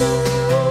Oh.